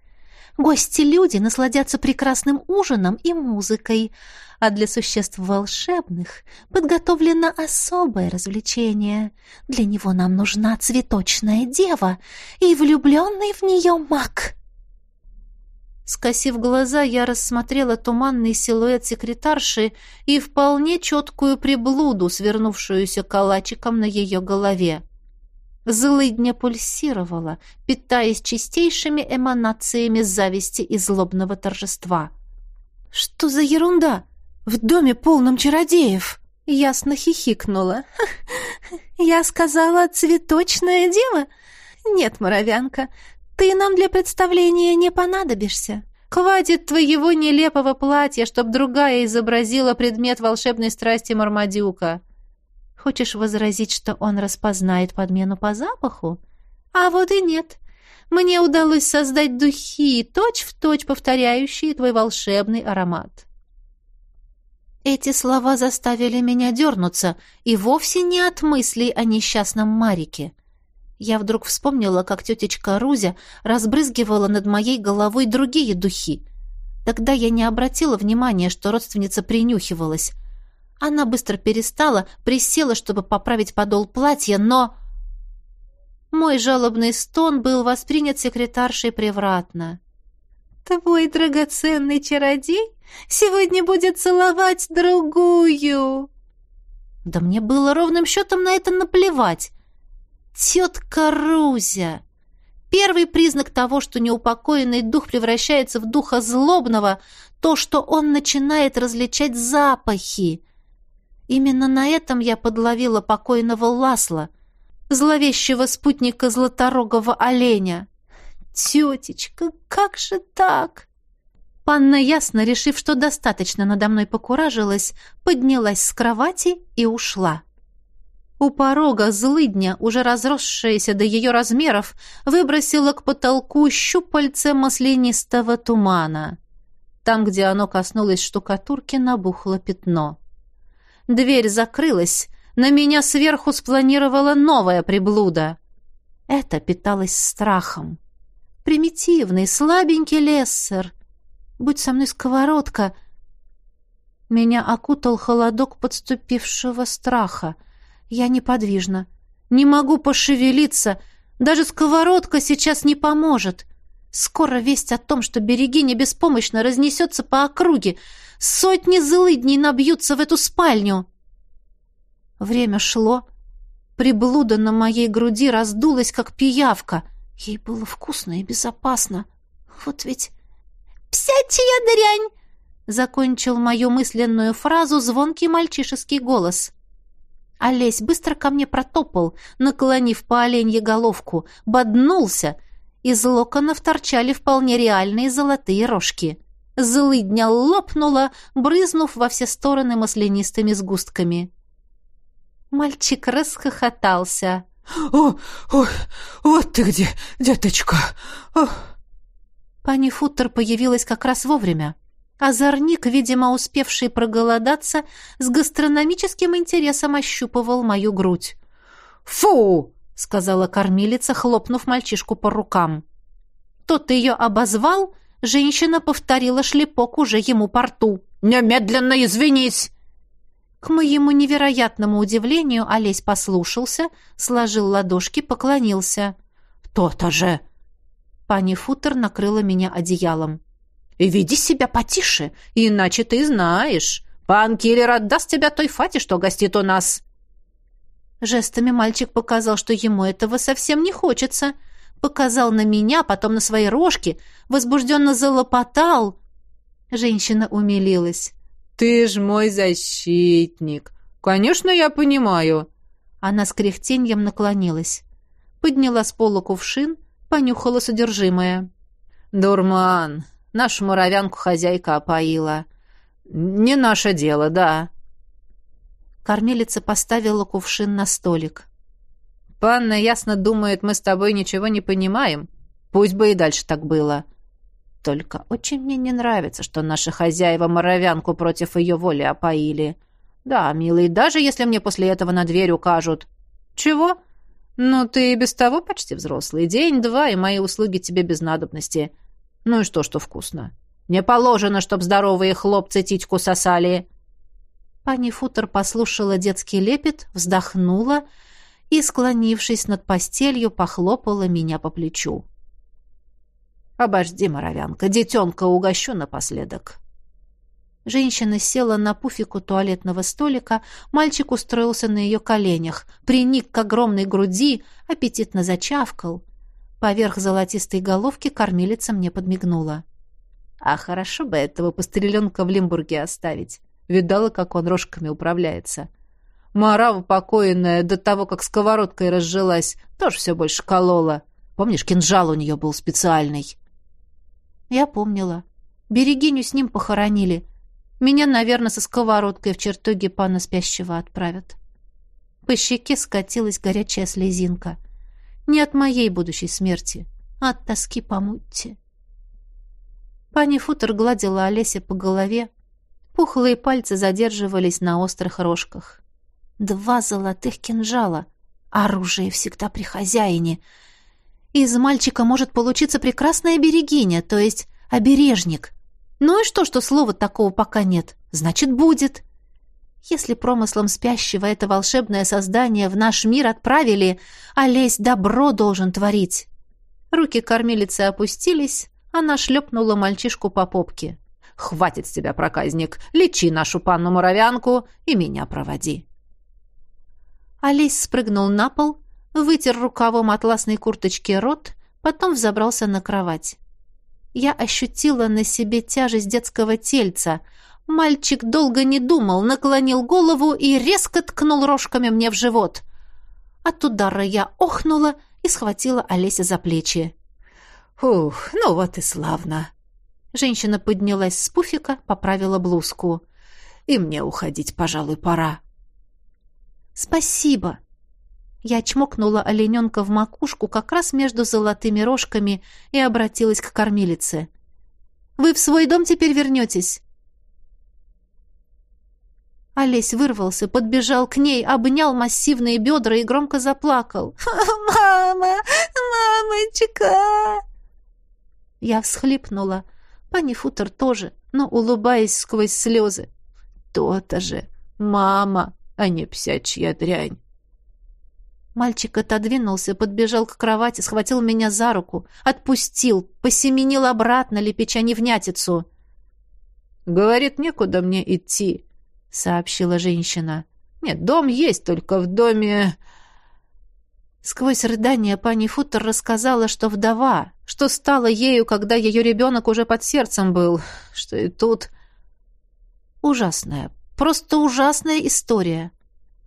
Гости-люди насладятся прекрасным ужином и музыкой, а для существ волшебных подготовлено особое развлечение. Для него нам нужна цветочная дева и влюбленный в нее маг». Скосив глаза, я рассмотрела туманный силуэт секретарши и вполне четкую приблуду, свернувшуюся калачиком на ее голове. Злыдня пульсировала, питаясь чистейшими эманациями зависти и злобного торжества. «Что за ерунда? В доме полном чародеев!» Ясно хихикнула. «Я сказала, цветочная дева? Нет, моровянка, ты нам для представления не понадобишься. Хватит твоего нелепого платья, чтоб другая изобразила предмет волшебной страсти Мармадюка. Хочешь возразить, что он распознает подмену по запаху? А вот и нет. Мне удалось создать духи, точь-в-точь точь повторяющие твой волшебный аромат. Эти слова заставили меня дернуться, и вовсе не от мыслей о несчастном Марике. Я вдруг вспомнила, как тетечка Рузя разбрызгивала над моей головой другие духи. Тогда я не обратила внимания, что родственница принюхивалась. Она быстро перестала, присела, чтобы поправить подол платья, но... Мой жалобный стон был воспринят секретаршей превратно. «Твой драгоценный чародей сегодня будет целовать другую!» Да мне было ровным счетом на это наплевать. Тетка Рузя! Первый признак того, что неупокоенный дух превращается в духа злобного, то, что он начинает различать запахи. Именно на этом я подловила покойного Ласла, зловещего спутника златорогого оленя. «Тетечка, как же так?» Панна ясно, решив, что достаточно надо мной покуражилась, поднялась с кровати и ушла. У порога злыдня, уже разросшаяся до ее размеров, выбросила к потолку щупальце маслянистого тумана. Там, где оно коснулось штукатурки, набухло пятно. Дверь закрылась, на меня сверху спланировала новая приблуда. Это питалось страхом. Примитивный, слабенький лессер. Будь со мной сковородка. Меня окутал холодок подступившего страха — я неподвижна. Не могу пошевелиться. Даже сковородка сейчас не поможет. Скоро весть о том, что Берегиня беспомощно разнесется по округе. Сотни злыдней набьются в эту спальню. Время шло. Приблуда на моей груди раздулась, как пиявка. Ей было вкусно и безопасно. Вот ведь... «Псячья дрянь!» — закончил мою мысленную фразу звонкий мальчишеский голос. Олесь быстро ко мне протопал, наклонив по оленье головку, боднулся. Из локонов торчали вполне реальные золотые рожки. Злыдня лопнула, брызнув во все стороны маслянистыми сгустками. Мальчик расхохотался. «О, о, вот ты где, деточка!» о. Пани Футтер появилась как раз вовремя. Озорник, видимо, успевший проголодаться, с гастрономическим интересом ощупывал мою грудь. «Фу!» — сказала кормилица, хлопнув мальчишку по рукам. Тот ее обозвал, женщина повторила шлепок уже ему по рту. «Немедленно извинись!» К моему невероятному удивлению Олесь послушался, сложил ладошки, поклонился. «То-то же!» Пани Футер накрыла меня одеялом. «И веди себя потише, иначе ты знаешь. Пан Киллер отдаст тебя той фате, что гостит у нас». Жестами мальчик показал, что ему этого совсем не хочется. Показал на меня, потом на свои рожки, возбужденно залопотал. Женщина умилилась. «Ты ж мой защитник. Конечно, я понимаю». Она с кряхтеньем наклонилась. Подняла с пола кувшин, понюхала содержимое. «Дурман, нашу муравянку хозяйка опоила. Не наше дело, да». Кормилица поставила кувшин на столик. «Панна ясно думает, мы с тобой ничего не понимаем. Пусть бы и дальше так было. Только очень мне не нравится, что наши хозяева моровянку против ее воли опоили. Да, милый, даже если мне после этого на дверь укажут. Чего? Ну, ты и без того почти взрослый. День-два, и мои услуги тебе без надобности. Ну и что, что вкусно? Не положено, чтоб здоровые хлопцы титьку сосали. Пани Футер послушала детский лепет, вздохнула и, склонившись над постелью, похлопала меня по плечу. «Обожди, моровянка, детенка угощу напоследок». Женщина села на пуфику туалетного столика, мальчик устроился на ее коленях, приник к огромной груди, аппетитно зачавкал. Поверх золотистой головки кормилица мне подмигнула. «А хорошо бы этого постреленка в Лимбурге оставить. Видала, как он рожками управляется. Марава покойная до того, как сковородкой разжилась, тоже все больше колола. Помнишь, кинжал у нее был специальный?» Я помнила. Берегиню с ним похоронили. Меня, наверное, со сковородкой в чертоге пана спящего отправят. По щеке скатилась горячая слезинка. Не от моей будущей смерти, а от тоски по Мутте. Пани Футер гладила Олесе по голове. Пухлые пальцы задерживались на острых рожках. Два золотых кинжала. Оружие всегда при хозяине — из мальчика может получиться прекрасная берегиня, то есть обережник. Ну и что, что слова такого пока нет? Значит, будет. Если промыслом спящего это волшебное создание в наш мир отправили, Олесь добро должен творить. Руки кормилицы опустились, она шлепнула мальчишку по попке. «Хватит с тебя, проказник! Лечи нашу панну-муравянку и меня проводи!» Олесь спрыгнул на пол, вытер рукавом атласной курточки рот, потом взобрался на кровать. Я ощутила на себе тяжесть детского тельца. Мальчик долго не думал, наклонил голову и резко ткнул рожками мне в живот. От удара я охнула и схватила Олеся за плечи. «Ух, ну вот и славно!» Женщина поднялась с пуфика, поправила блузку. «И мне уходить, пожалуй, пора». «Спасибо!» Я чмокнула олененка в макушку как раз между золотыми рожками и обратилась к кормилице. «Вы в свой дом теперь вернетесь?» Олесь вырвался, подбежал к ней, обнял массивные бедра и громко заплакал. (laughs) «Мама! Мамочка!» Я всхлипнула. Пани Футер тоже, но улыбаясь сквозь слезы. «То-то же! Мама, а не псячья дрянь!» Мальчик отодвинулся, подбежал к кровати, схватил меня за руку, отпустил, посеменил обратно, лепеча невнятицу. «Говорит, некуда мне идти», — сообщила женщина. «Нет, дом есть, только в доме...» Сквозь рыдание пани Футер рассказала, что вдова, что стала ею, когда ее ребенок уже под сердцем был, что и тут... Ужасная, просто ужасная история.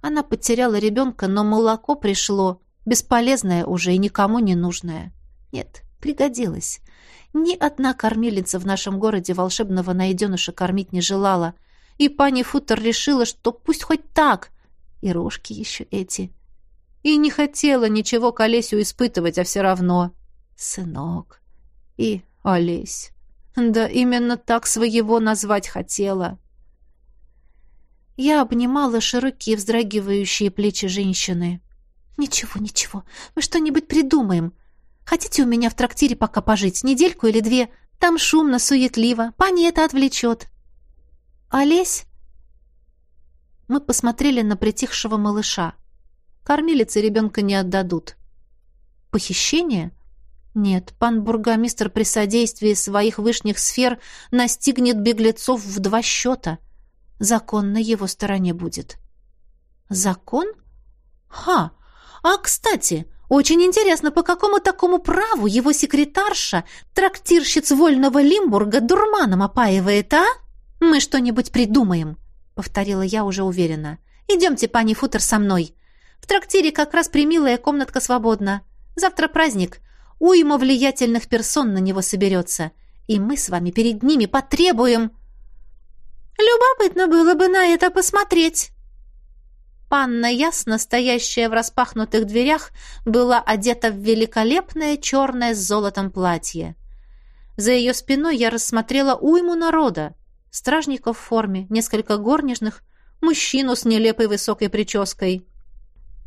Она потеряла ребенка, но молоко пришло, бесполезное уже и никому не нужное. Нет, пригодилось. Ни одна кормилица в нашем городе волшебного найденыша кормить не желала. И пани Футер решила, что пусть хоть так. И рожки еще эти. И не хотела ничего к Олесю испытывать, а все равно. Сынок. И Олесь. Да именно так своего назвать хотела. Я обнимала широкие вздрагивающие плечи женщины. «Ничего, ничего, мы что-нибудь придумаем. Хотите у меня в трактире пока пожить, недельку или две? Там шумно, суетливо, пани это отвлечет». «Олесь?» Мы посмотрели на притихшего малыша. Кормилицы ребенка не отдадут. «Похищение?» Нет, пан бургомистр при содействии своих вышних сфер настигнет беглецов в два счета. Закон на его стороне будет. Закон? Ха! А, кстати, очень интересно, по какому такому праву его секретарша, трактирщиц Вольного Лимбурга, дурманом опаивает, а? Мы что-нибудь придумаем, — повторила я уже уверенно. Идемте, пани Футер, со мной. В трактире как раз примилая комнатка свободна. Завтра праздник — Уйма влиятельных персон на него соберется, и мы с вами перед ними потребуем... Любопытно было бы на это посмотреть. Панна Ясна, стоящая в распахнутых дверях, была одета в великолепное черное с золотом платье. За ее спиной я рассмотрела уйму народа. Стражников в форме, несколько горничных, мужчину с нелепой высокой прической.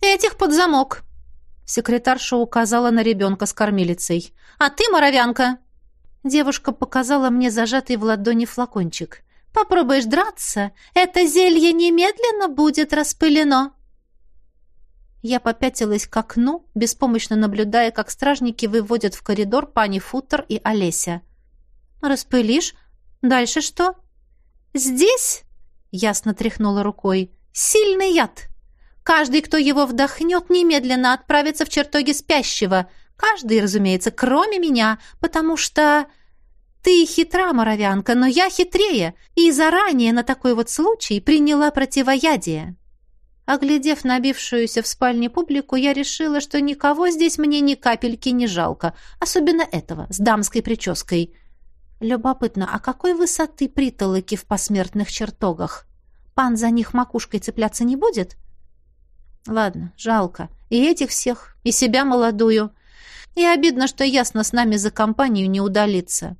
«Этих под замок!» Секретарша указала на ребенка с кормилицей. «А ты, моровянка!» Девушка показала мне зажатый в ладони флакончик. «Попробуешь драться, это зелье немедленно будет распылено!» Я попятилась к окну, беспомощно наблюдая, как стражники выводят в коридор пани Футер и Олеся. «Распылишь? Дальше что?» «Здесь?» — ясно тряхнула рукой. «Сильный яд!» Каждый, кто его вдохнет, немедленно отправится в чертоги спящего. Каждый, разумеется, кроме меня, потому что... Ты хитра, моровянка, но я хитрее, и заранее на такой вот случай приняла противоядие. Оглядев набившуюся в спальне публику, я решила, что никого здесь мне ни капельки не жалко, особенно этого, с дамской прической. Любопытно, а какой высоты притолоки в посмертных чертогах? Пан за них макушкой цепляться не будет?» Ладно, жалко. И этих всех, и себя молодую. И обидно, что ясно с нами за компанию не удалиться.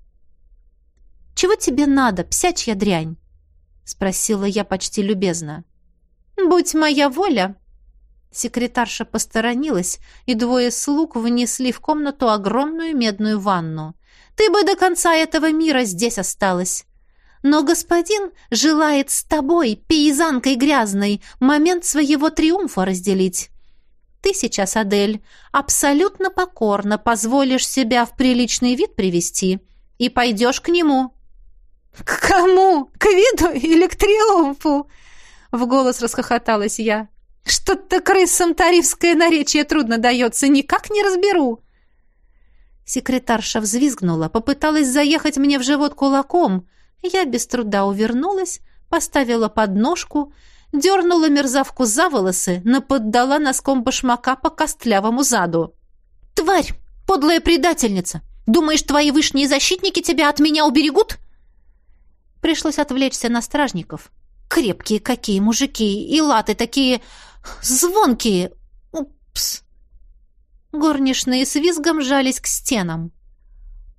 «Чего тебе надо, псячья дрянь?» — спросила я почти любезно. «Будь моя воля!» Секретарша посторонилась, и двое слуг внесли в комнату огромную медную ванну. «Ты бы до конца этого мира здесь осталась!» Но господин желает с тобой, пейзанкой грязной, момент своего триумфа разделить. Ты сейчас, Адель, абсолютно покорно позволишь себя в приличный вид привести и пойдешь к нему». «К кому? К виду или к триумфу?» В голос расхохоталась я. «Что-то крысам тарифское наречие трудно дается, никак не разберу». Секретарша взвизгнула, попыталась заехать мне в живот кулаком, я без труда увернулась, поставила подножку, дернула мерзавку за волосы, наподдала носком башмака по костлявому заду. «Тварь! Подлая предательница! Думаешь, твои вышние защитники тебя от меня уберегут?» Пришлось отвлечься на стражников. «Крепкие какие мужики! И латы такие звонкие! Упс!» Горничные с визгом жались к стенам.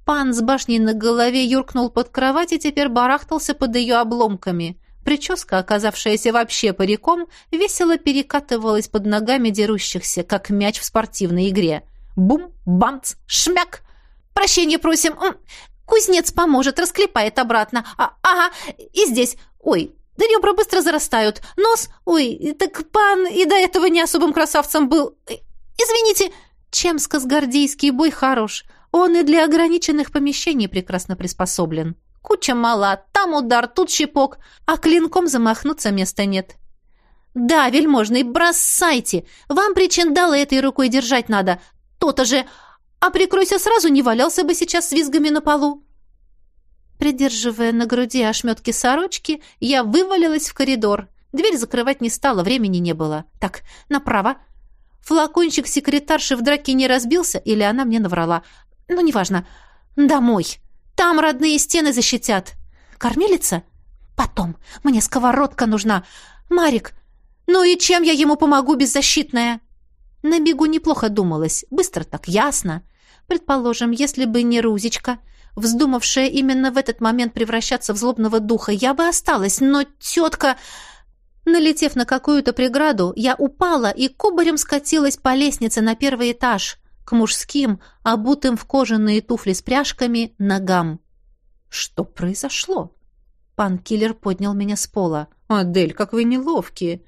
Пан с башней на голове юркнул под кровать и теперь барахтался под ее обломками. Прическа, оказавшаяся вообще париком, весело перекатывалась под ногами дерущихся, как мяч в спортивной игре. Бум, бамц, шмяк! Прощения просим! Кузнец поможет, расклепает обратно. А, ага, и здесь. Ой, да ребра быстро зарастают. Нос, ой, так пан и до этого не особым красавцем был. Извините, чем сказгардейский бой хорош. Он и для ограниченных помещений прекрасно приспособлен. Куча мала, там удар, тут щепок, а клинком замахнуться места нет. Да, вельможный, бросайте! Вам причиндалы этой рукой держать надо. То-то же... А прикройся сразу, не валялся бы сейчас с визгами на полу. Придерживая на груди ошметки сорочки, я вывалилась в коридор. Дверь закрывать не стала, времени не было. Так, направо. Флакончик секретарши в драке не разбился, или она мне наврала. Ну, неважно. Домой. Там родные стены защитят. Кормилица? Потом. Мне сковородка нужна. Марик, ну и чем я ему помогу, беззащитная? На бегу неплохо думалось. Быстро так, ясно. Предположим, если бы не Рузечка, вздумавшая именно в этот момент превращаться в злобного духа, я бы осталась, но тетка... Налетев на какую-то преграду, я упала и кубарем скатилась по лестнице на первый этаж, к мужским, обутым в кожаные туфли с пряжками, ногам. Что произошло? Пан Киллер поднял меня с пола. «Адель, как вы неловкие!»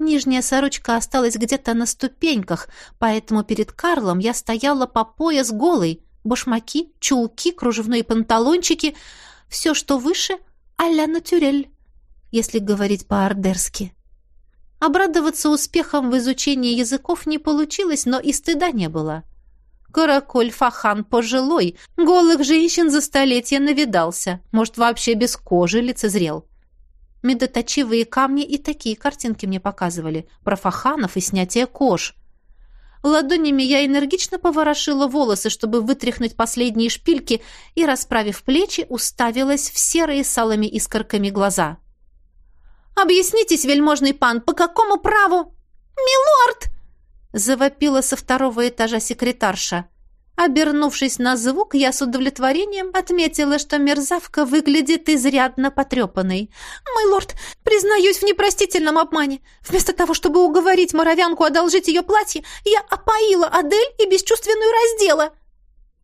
Нижняя сорочка осталась где-то на ступеньках, поэтому перед Карлом я стояла по пояс голой. Башмаки, чулки, кружевные панталончики — все, что выше — а-ля натюрель, если говорить по-ардерски. Обрадоваться успехом в изучении языков не получилось, но и стыда не было. Караколь Фахан пожилой, голых женщин за столетия навидался, может, вообще без кожи лицезрел. Медоточивые камни и такие картинки мне показывали, про фаханов и снятие кож. Ладонями я энергично поворошила волосы, чтобы вытряхнуть последние шпильки, и, расправив плечи, уставилась в серые салами искорками глаза. «Объяснитесь, вельможный пан, по какому праву?» «Милорд!» — завопила со второго этажа секретарша. Обернувшись на звук, я с удовлетворением отметила, что мерзавка выглядит изрядно потрепанной. «Мой лорд, признаюсь в непростительном обмане. Вместо того, чтобы уговорить моровянку одолжить ее платье, я опоила Адель и бесчувственную раздела».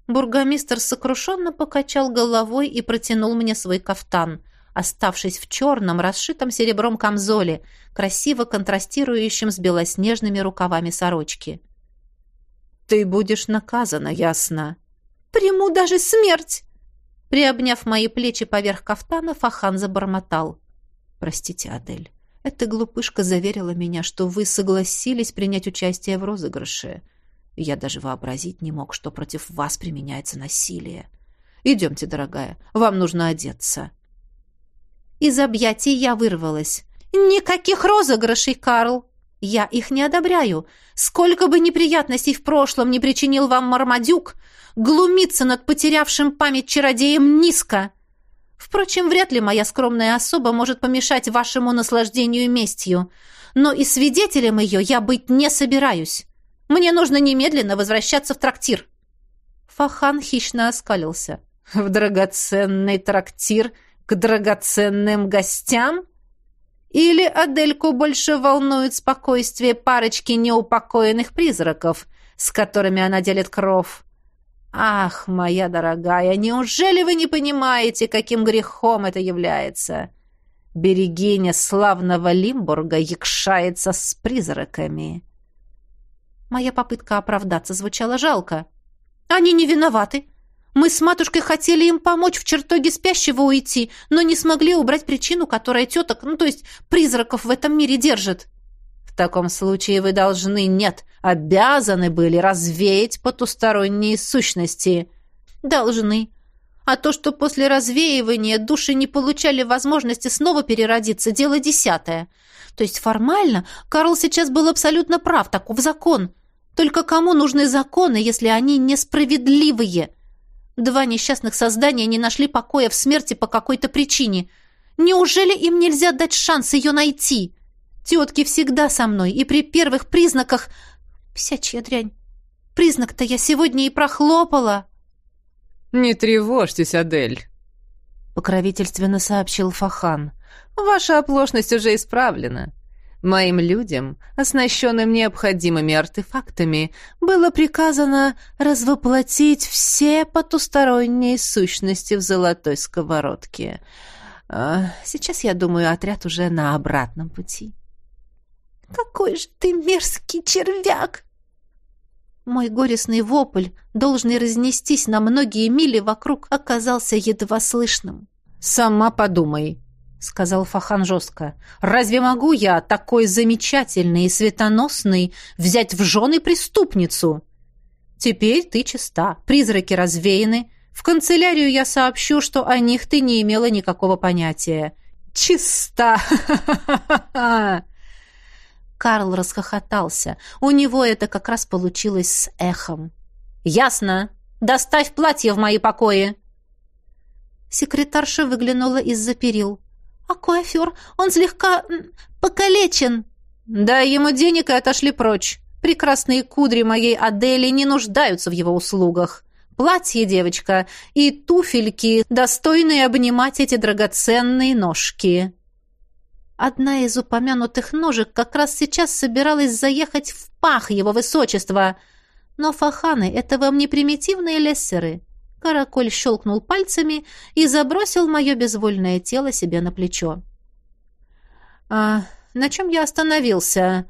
Бургомистр сокрушенно покачал головой и протянул мне свой кафтан, оставшись в черном, расшитом серебром камзоле, красиво контрастирующем с белоснежными рукавами сорочки. «Ты будешь наказана, ясно?» «Приму даже смерть!» Приобняв мои плечи поверх кафтана, Фахан забормотал. «Простите, Адель, эта глупышка заверила меня, что вы согласились принять участие в розыгрыше. Я даже вообразить не мог, что против вас применяется насилие. Идемте, дорогая, вам нужно одеться». Из объятий я вырвалась. «Никаких розыгрышей, Карл!» Я их не одобряю. Сколько бы неприятностей в прошлом не причинил вам Мармадюк, глумиться над потерявшим память чародеем низко. Впрочем, вряд ли моя скромная особа может помешать вашему наслаждению местью. Но и свидетелем ее я быть не собираюсь. Мне нужно немедленно возвращаться в трактир». Фахан хищно оскалился. «В драгоценный трактир к драгоценным гостям?» Или Адельку больше волнует спокойствие парочки неупокоенных призраков, с которыми она делит кров? Ах, моя дорогая, неужели вы не понимаете, каким грехом это является? Берегиня славного Лимбурга якшается с призраками. Моя попытка оправдаться звучала жалко. Они не виноваты. Мы с матушкой хотели им помочь в чертоге спящего уйти, но не смогли убрать причину, которая теток, ну то есть призраков в этом мире держит. В таком случае вы должны, нет, обязаны были развеять потусторонние сущности. Должны. А то, что после развеивания души не получали возможности снова переродиться, дело десятое. То есть формально Карл сейчас был абсолютно прав, таков закон. Только кому нужны законы, если они несправедливые? Два несчастных создания не нашли покоя в смерти по какой-то причине. Неужели им нельзя дать шанс ее найти? Тетки всегда со мной, и при первых признаках... Псячья дрянь. Признак-то я сегодня и прохлопала. «Не тревожьтесь, Адель», — покровительственно сообщил Фахан. «Ваша оплошность уже исправлена. Моим людям, оснащенным необходимыми артефактами, было приказано развоплотить все потусторонние сущности в золотой сковородке. А сейчас, я думаю, отряд уже на обратном пути. «Какой же ты мерзкий червяк!» Мой горестный вопль, должный разнестись на многие мили вокруг, оказался едва слышным. «Сама подумай», сказал Фахан жестко. «Разве могу я, такой замечательный и светоносный, взять в жены преступницу? Теперь ты чиста, призраки развеяны. В канцелярию я сообщу, что о них ты не имела никакого понятия. Чиста! (laughs) Карл расхохотался. У него это как раз получилось с эхом. «Ясно. Доставь платье в мои покои!» Секретарша выглянула из-за перил. «А куафер? Он слегка покалечен!» «Дай ему денег и отошли прочь. Прекрасные кудри моей Адели не нуждаются в его услугах. Платье, девочка, и туфельки, достойные обнимать эти драгоценные ножки». Одна из упомянутых ножек как раз сейчас собиралась заехать в пах его высочества. Но фаханы — это вам не примитивные лессеры. Караколь щелкнул пальцами и забросил мое безвольное тело себе на плечо. «А на чем я остановился?»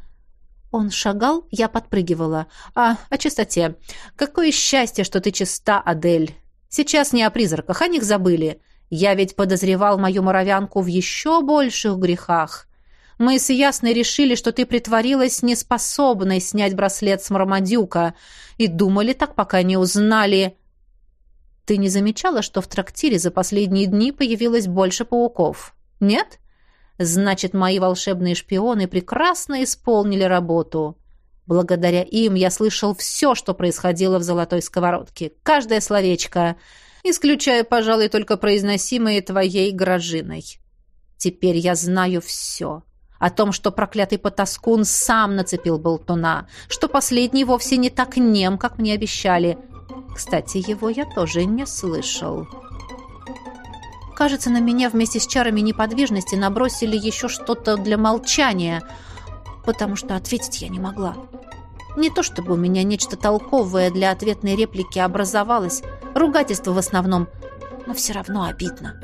Он шагал, я подпрыгивала. «А, о чистоте. Какое счастье, что ты чиста, Адель. Сейчас не о призраках, о них забыли. Я ведь подозревал мою моровянку в еще больших грехах. Мы с Ясной решили, что ты притворилась неспособной снять браслет с Мармадюка, и думали так, пока не узнали. Ты не замечала, что в трактире за последние дни появилось больше пауков? Нет? Значит, мои волшебные шпионы прекрасно исполнили работу. Благодаря им я слышал все, что происходило в золотой сковородке. Каждое словечко — исключая, пожалуй, только произносимые твоей грожиной. Теперь я знаю все. О том, что проклятый потаскун сам нацепил болтуна, что последний вовсе не так нем, как мне обещали. Кстати, его я тоже не слышал. Кажется, на меня вместе с чарами неподвижности набросили еще что-то для молчания, потому что ответить я не могла. Не то чтобы у меня нечто толковое для ответной реплики образовалось, ругательство в основном, но все равно обидно.